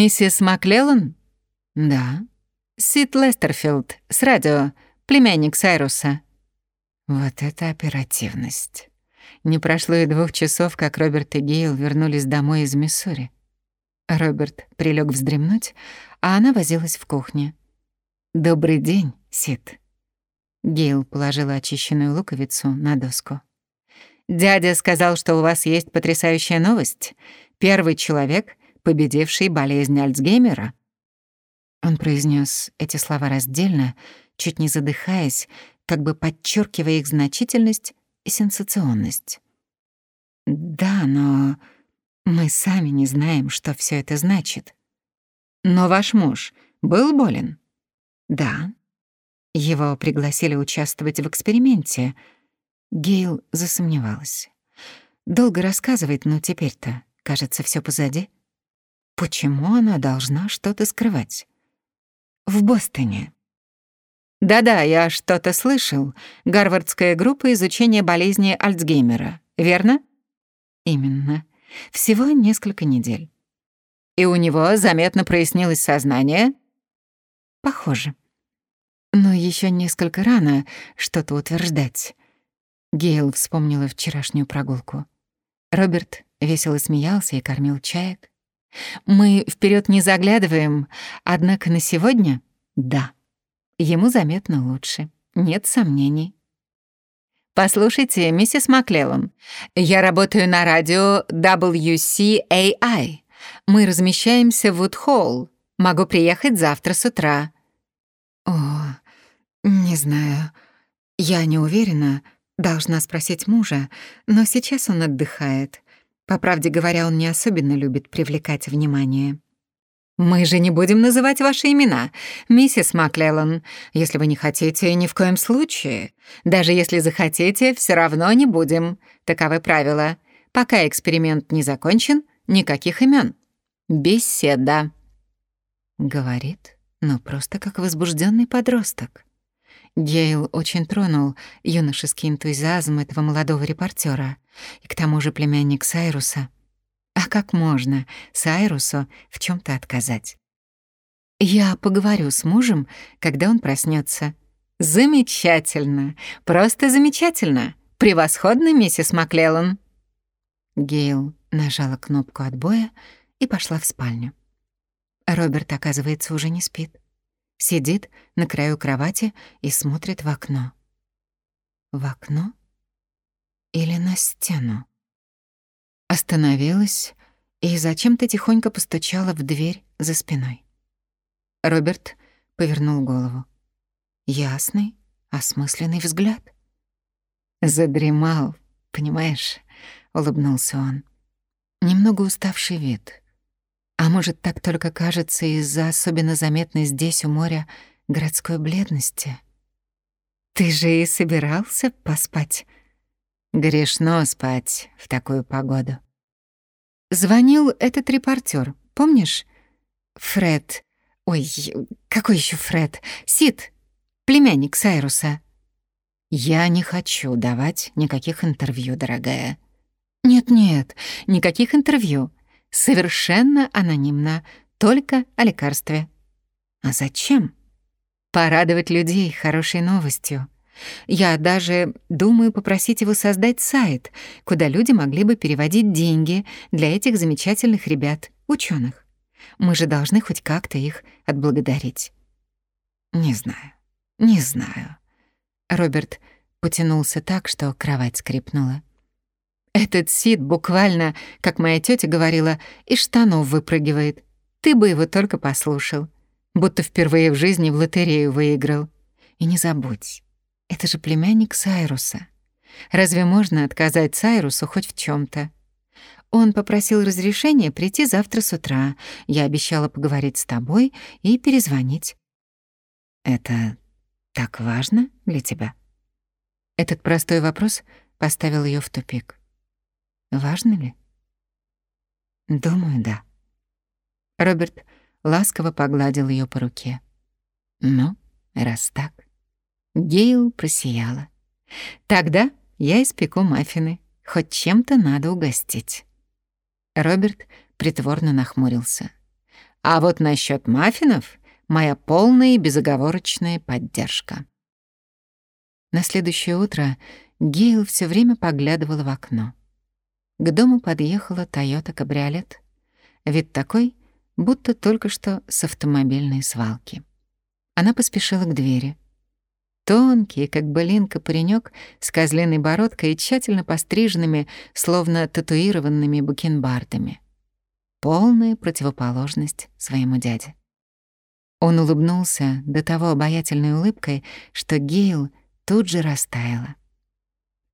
«Миссис Маклеллан?» «Да». «Сид Лестерфилд, с радио, племянник Сайруса». Вот это оперативность. Не прошло и двух часов, как Роберт и Гейл вернулись домой из Миссури. Роберт прилег вздремнуть, а она возилась в кухне. «Добрый день, Сид». Гейл положила очищенную луковицу на доску. «Дядя сказал, что у вас есть потрясающая новость. Первый человек, победивший болезнь Альцгеймера». Он произнес эти слова раздельно, чуть не задыхаясь, как бы подчеркивая их значительность и сенсационность. «Да, но мы сами не знаем, что все это значит. Но ваш муж был болен?» «Да». Его пригласили участвовать в эксперименте. Гейл засомневалась. Долго рассказывает, но теперь-то, кажется, все позади. Почему она должна что-то скрывать? В Бостоне. Да-да, я что-то слышал. Гарвардская группа изучения болезни Альцгеймера, верно? Именно. Всего несколько недель. И у него заметно прояснилось сознание? Похоже. Но еще несколько рано что-то утверждать. Гейл вспомнила вчерашнюю прогулку. Роберт весело смеялся и кормил чаек. Мы вперед не заглядываем, однако на сегодня — да. Ему заметно лучше, нет сомнений. «Послушайте, миссис Маклеллан, я работаю на радио WCAI. Мы размещаемся в Вудхолл. Могу приехать завтра с утра». «О, не знаю. Я не уверена. Должна спросить мужа, но сейчас он отдыхает. По правде говоря, он не особенно любит привлекать внимание. «Мы же не будем называть ваши имена, миссис Маклеллан. Если вы не хотите, ни в коем случае. Даже если захотите, все равно не будем. Таковы правила. Пока эксперимент не закончен, никаких имен. Беседа». Говорит, но просто как возбужденный подросток. Гейл очень тронул юношеский энтузиазм этого молодого репортера, и к тому же племянник Сайруса. А как можно Сайрусу в чем то отказать? Я поговорю с мужем, когда он проснется. Замечательно, просто замечательно. Превосходно, миссис Маклеллан. Гейл нажала кнопку отбоя и пошла в спальню. Роберт, оказывается, уже не спит. Сидит на краю кровати и смотрит в окно. В окно или на стену? Остановилась и зачем-то тихонько постучала в дверь за спиной. Роберт повернул голову. Ясный, осмысленный взгляд. «Задремал, понимаешь?» — улыбнулся он. Немного уставший вид. А может, так только кажется из-за особенно заметной здесь у моря городской бледности? Ты же и собирался поспать? Грешно спать в такую погоду. Звонил этот репортер, помнишь? Фред. Ой, какой еще Фред? Сид, племянник Сайруса. Я не хочу давать никаких интервью, дорогая. Нет-нет, никаких интервью совершенно анонимно, только о лекарстве. А зачем? Порадовать людей хорошей новостью. Я даже думаю попросить его создать сайт, куда люди могли бы переводить деньги для этих замечательных ребят, ученых. Мы же должны хоть как-то их отблагодарить. Не знаю, не знаю. Роберт потянулся так, что кровать скрипнула. Этот Сид буквально, как моя тетя говорила, из штанов выпрыгивает. Ты бы его только послушал. Будто впервые в жизни в лотерею выиграл. И не забудь, это же племянник Сайруса. Разве можно отказать Сайрусу хоть в чем то Он попросил разрешения прийти завтра с утра. Я обещала поговорить с тобой и перезвонить. Это так важно для тебя? Этот простой вопрос поставил ее в тупик. Важно ли? Думаю, да. Роберт ласково погладил ее по руке. Ну, раз так. Гейл просияла. Тогда я испеку маффины. Хоть чем-то надо угостить. Роберт притворно нахмурился. А вот насчет маффинов — моя полная и безоговорочная поддержка. На следующее утро Гейл все время поглядывала в окно. К дому подъехала Toyota кабриолет. Вид такой, будто только что с автомобильной свалки. Она поспешила к двери. Тонкий, как былинка, паренек с козлиной бородкой и тщательно постриженными, словно татуированными бакенбардами. Полная противоположность своему дяде. Он улыбнулся до того обаятельной улыбкой, что Гейл тут же растаяла.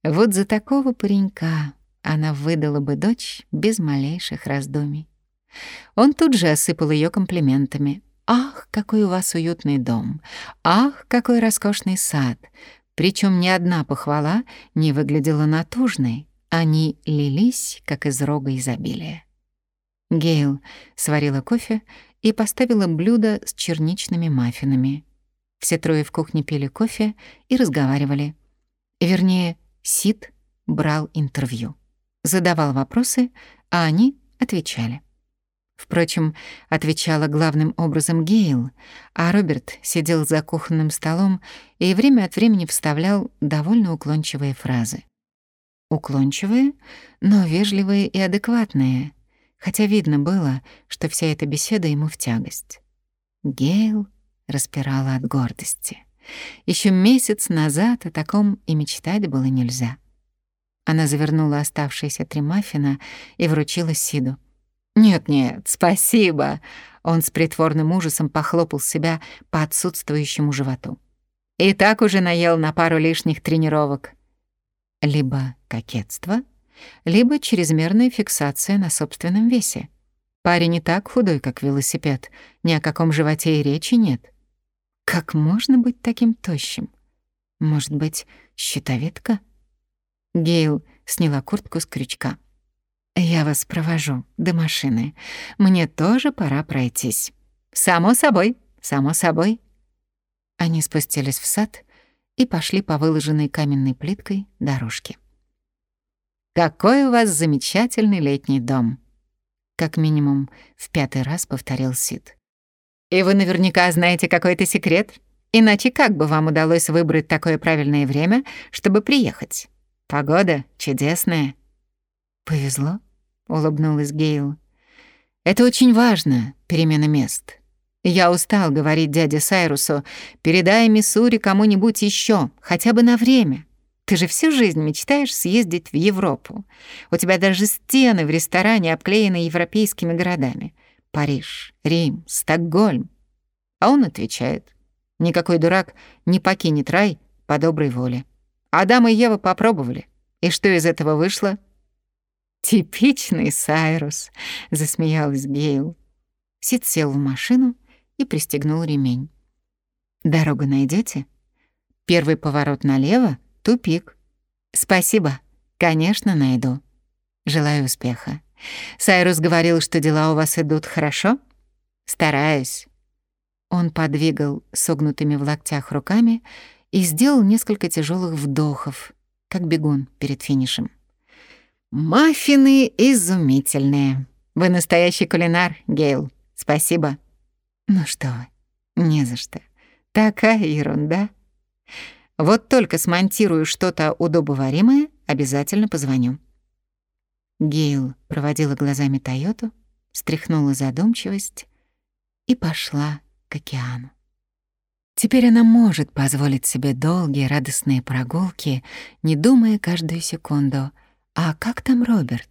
Вот за такого паренька она выдала бы дочь без малейших раздумий. Он тут же осыпал ее комплиментами. «Ах, какой у вас уютный дом! Ах, какой роскошный сад!» Причем ни одна похвала не выглядела натужной, они лились, как из рога изобилия. Гейл сварила кофе и поставила блюдо с черничными маффинами. Все трое в кухне пили кофе и разговаривали. Вернее, Сид брал интервью. Задавал вопросы, а они отвечали. Впрочем, отвечала главным образом Гейл, а Роберт сидел за кухонным столом и время от времени вставлял довольно уклончивые фразы. Уклончивые, но вежливые и адекватные, хотя видно было, что вся эта беседа ему в тягость. Гейл распирала от гордости. Еще месяц назад о таком и мечтать было нельзя. Она завернула оставшиеся три маффина и вручила Сиду. «Нет-нет, спасибо!» Он с притворным ужасом похлопал себя по отсутствующему животу. «И так уже наел на пару лишних тренировок». Либо кокетство, либо чрезмерная фиксация на собственном весе. Парень не так худой, как велосипед, ни о каком животе и речи нет. Как можно быть таким тощим? Может быть, щитовидка? Гейл сняла куртку с крючка. «Я вас провожу до машины. Мне тоже пора пройтись». «Само собой, само собой». Они спустились в сад и пошли по выложенной каменной плиткой дорожке. «Какой у вас замечательный летний дом!» Как минимум в пятый раз повторил Сид. И вы наверняка знаете какой-то секрет. Иначе как бы вам удалось выбрать такое правильное время, чтобы приехать? Погода чудесная. Повезло, улыбнулась Гейл. Это очень важно, перемена мест. Я устал говорить дяде Сайрусу, передай Миссури кому-нибудь еще, хотя бы на время. Ты же всю жизнь мечтаешь съездить в Европу. У тебя даже стены в ресторане обклеены европейскими городами. Париж, Рим, Стокгольм. А он отвечает, никакой дурак не покинет рай по доброй воле. Адам и Ева попробовали. И что из этого вышло? «Типичный Сайрус», — засмеялась Гейл. Сид сел в машину и пристегнул ремень. «Дорогу найдете? Первый поворот налево — тупик. Спасибо, конечно, найду. Желаю успеха». Сайрус говорил, что дела у вас идут хорошо? Стараюсь. Он подвигал согнутыми в локтях руками и сделал несколько тяжелых вдохов, как бегун перед финишем. «Маффины изумительные. Вы настоящий кулинар, Гейл. Спасибо». «Ну что вы, не за что. Такая ерунда. Вот только смонтирую что-то удобоваримое, обязательно позвоню». Гейл проводила глазами Тойоту, стряхнула задумчивость и пошла к океану. Теперь она может позволить себе долгие радостные прогулки, не думая каждую секунду, а как там Роберт?